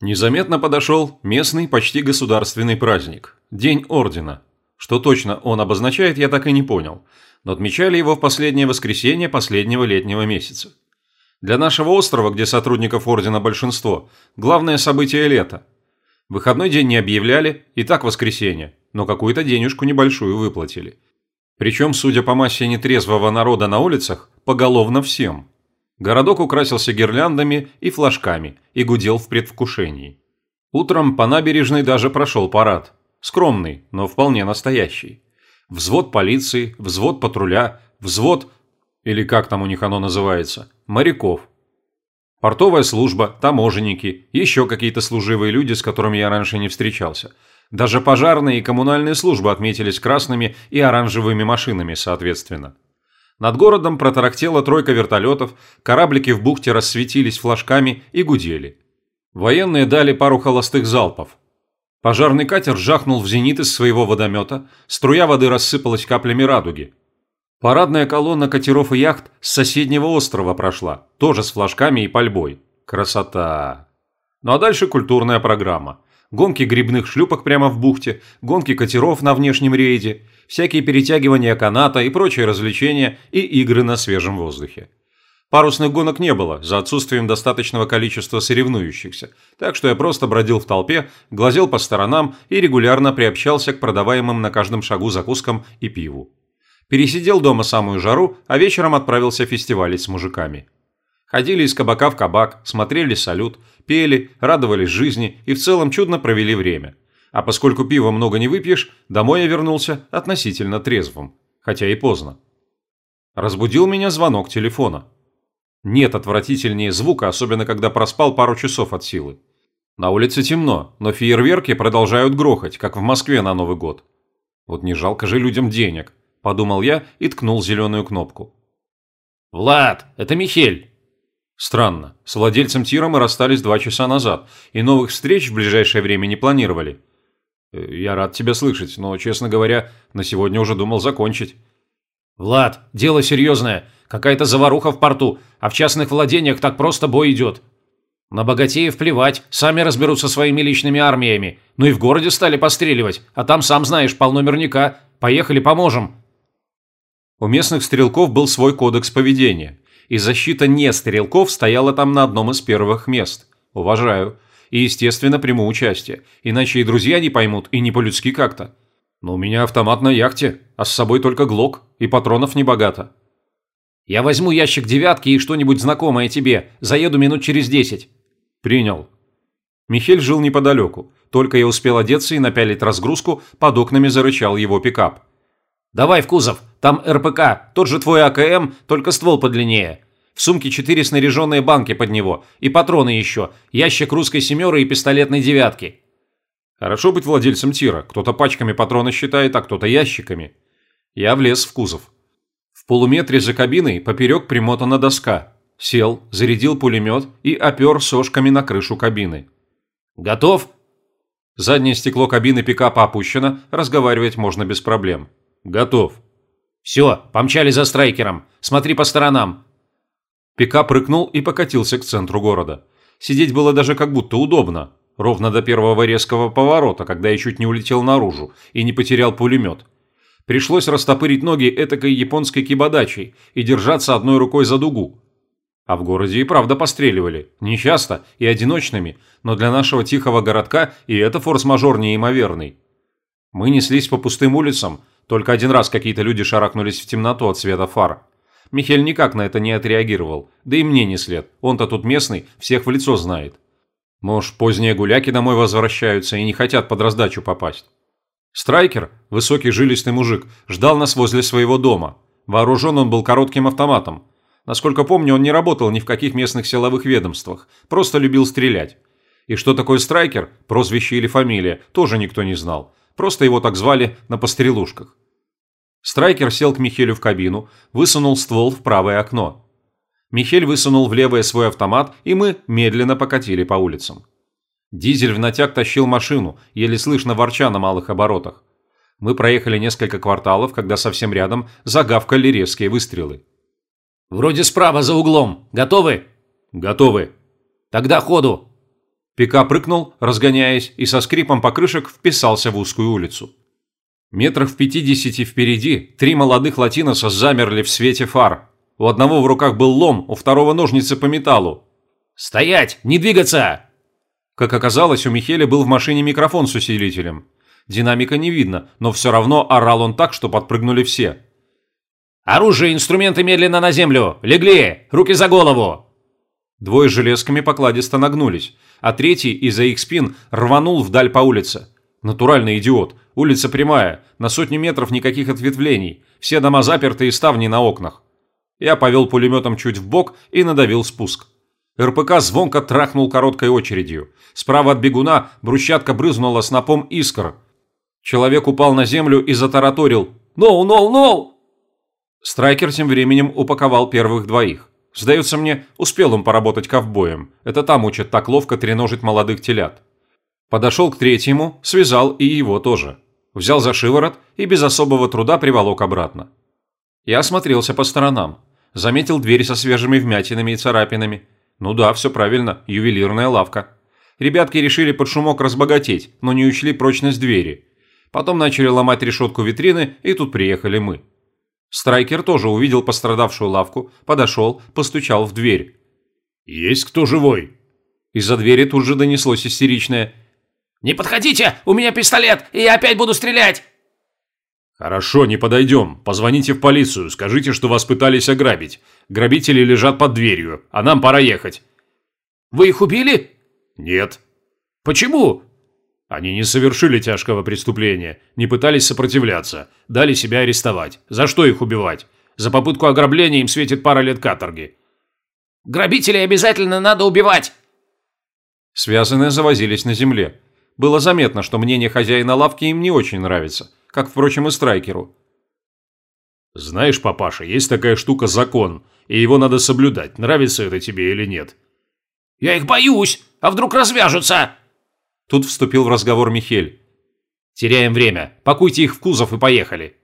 Незаметно подошел местный почти государственный праздник – День Ордена. Что точно он обозначает, я так и не понял, но отмечали его в последнее воскресенье последнего летнего месяца. Для нашего острова, где сотрудников Ордена большинство, главное событие лета. Выходной день не объявляли, и так воскресенье, но какую-то денежку небольшую выплатили. Причем, судя по массе нетрезвого народа на улицах, поголовно всем – Городок украсился гирляндами и флажками и гудел в предвкушении. Утром по набережной даже прошел парад. Скромный, но вполне настоящий. Взвод полиции, взвод патруля, взвод, или как там у них оно называется, моряков. Портовая служба, таможенники, еще какие-то служивые люди, с которыми я раньше не встречался. Даже пожарные и коммунальные службы отметились красными и оранжевыми машинами, соответственно. Над городом протарахтела тройка вертолетов, кораблики в бухте рассветились флажками и гудели. Военные дали пару холостых залпов. Пожарный катер жахнул в зенит из своего водомета, струя воды рассыпалась каплями радуги. Парадная колонна катеров и яхт с соседнего острова прошла, тоже с флажками и пальбой. Красота! Ну а дальше культурная программа. Гонки грибных шлюпок прямо в бухте, гонки катеров на внешнем рейде – всякие перетягивания каната и прочие развлечения и игры на свежем воздухе. Парусных гонок не было, за отсутствием достаточного количества соревнующихся, так что я просто бродил в толпе, глазел по сторонам и регулярно приобщался к продаваемым на каждом шагу закускам и пиву. Пересидел дома самую жару, а вечером отправился фестивалить с мужиками. Ходили из кабака в кабак, смотрели салют, пели, радовались жизни и в целом чудно провели время – а поскольку пива много не выпьешь, домой я вернулся относительно трезвым, хотя и поздно. Разбудил меня звонок телефона. Нет отвратительнее звука, особенно когда проспал пару часов от силы. На улице темно, но фейерверки продолжают грохать, как в Москве на Новый год. Вот не жалко же людям денег, подумал я и ткнул зеленую кнопку. «Влад, это Михель!» Странно, с владельцем тира мы расстались два часа назад, и новых встреч в ближайшее время не планировали. «Я рад тебя слышать, но, честно говоря, на сегодня уже думал закончить». «Влад, дело серьезное. Какая-то заваруха в порту, а в частных владениях так просто бой идет. На богатеев плевать, сами разберутся своими личными армиями. Ну и в городе стали постреливать, а там, сам знаешь, полно мирника. Поехали, поможем». У местных стрелков был свой кодекс поведения, и защита не стрелков стояла там на одном из первых мест. Уважаю и, естественно, приму участие, иначе и друзья не поймут, и не по-людски как-то. Но у меня автомат на яхте, а с собой только глок, и патронов не богато. Я возьму ящик девятки и что-нибудь знакомое тебе, заеду минут через десять. Принял. Михель жил неподалеку, только я успел одеться и напялить разгрузку, под окнами зарычал его пикап. «Давай в кузов, там РПК, тот же твой АКМ, только ствол подлиннее. В сумке четыре снаряженные банки под него. И патроны еще. Ящик русской семеры и пистолетной девятки. Хорошо быть владельцем тира. Кто-то пачками патроны считает, а кто-то ящиками. Я влез в кузов. В полуметре за кабиной поперек примотана доска. Сел, зарядил пулемет и опер сошками на крышу кабины. «Готов?» Заднее стекло кабины пикапа опущено, разговаривать можно без проблем. «Готов». «Все, помчали за страйкером. Смотри по сторонам. Пикап рыкнул и покатился к центру города. Сидеть было даже как будто удобно. Ровно до первого резкого поворота, когда я чуть не улетел наружу и не потерял пулемет. Пришлось растопырить ноги этакой японской кибодачей и держаться одной рукой за дугу. А в городе и правда постреливали. Не часто и одиночными, но для нашего тихого городка и это форс-мажор неимоверный. Мы неслись по пустым улицам, только один раз какие-то люди шарахнулись в темноту от света фар. Михель никак на это не отреагировал, да и мне не след, он-то тут местный, всех в лицо знает. Может, поздние гуляки домой возвращаются и не хотят под раздачу попасть. Страйкер, высокий жилистый мужик, ждал нас возле своего дома. Вооружен он был коротким автоматом. Насколько помню, он не работал ни в каких местных силовых ведомствах, просто любил стрелять. И что такое страйкер, прозвище или фамилия, тоже никто не знал. Просто его так звали на пострелушках. Страйкер сел к Михелю в кабину, высунул ствол в правое окно. Михель высунул в левое свой автомат, и мы медленно покатили по улицам. Дизель в натяг тащил машину, еле слышно ворча на малых оборотах. Мы проехали несколько кварталов, когда совсем рядом загавкали резкие выстрелы. «Вроде справа за углом. Готовы?» «Готовы». «Тогда ходу!» Пика прыгнул, разгоняясь, и со скрипом покрышек вписался в узкую улицу. Метрах в пятидесяти впереди три молодых латиноса замерли в свете фар. У одного в руках был лом, у второго ножницы по металлу. «Стоять! Не двигаться!» Как оказалось, у Михеля был в машине микрофон с усилителем. Динамика не видно, но все равно орал он так, что подпрыгнули все. «Оружие и инструменты медленно на землю! Легли! Руки за голову!» Двое железками покладисто нагнулись, а третий из-за их спин рванул вдаль по улице. Натуральный идиот. Улица прямая, на сотни метров никаких ответвлений, все дома заперты и ставни на окнах. Я повел пулеметом чуть в бок и надавил спуск. РПК звонко трахнул короткой очередью. Справа от бегуна брусчатка брызнула снопом искр. Человек упал на землю и затараторил «Ноу, ноу, ноу!». Страйкер тем временем упаковал первых двоих. Сдается мне, успел он поработать ковбоем. Это там учат так ловко треножить молодых телят. Подошел к третьему, связал и его тоже. Взял за шиворот и без особого труда приволок обратно. Я осмотрелся по сторонам. Заметил дверь со свежими вмятинами и царапинами. Ну да, все правильно, ювелирная лавка. Ребятки решили под шумок разбогатеть, но не учли прочность двери. Потом начали ломать решетку витрины, и тут приехали мы. Страйкер тоже увидел пострадавшую лавку, подошел, постучал в дверь. «Есть кто живой?» Из-за двери тут же донеслось истеричное «Не подходите! У меня пистолет, и я опять буду стрелять!» «Хорошо, не подойдем. Позвоните в полицию, скажите, что вас пытались ограбить. Грабители лежат под дверью, а нам пора ехать». «Вы их убили?» «Нет». «Почему?» «Они не совершили тяжкого преступления, не пытались сопротивляться, дали себя арестовать. За что их убивать? За попытку ограбления им светит пара лет каторги». «Грабителей обязательно надо убивать!» Связанные завозились на земле. Было заметно, что мнение хозяина лавки им не очень нравится – как, впрочем, и Страйкеру. «Знаешь, папаша, есть такая штука закон, и его надо соблюдать, нравится это тебе или нет». «Я их боюсь! А вдруг развяжутся?» Тут вступил в разговор Михель. «Теряем время. Пакуйте их в кузов и поехали».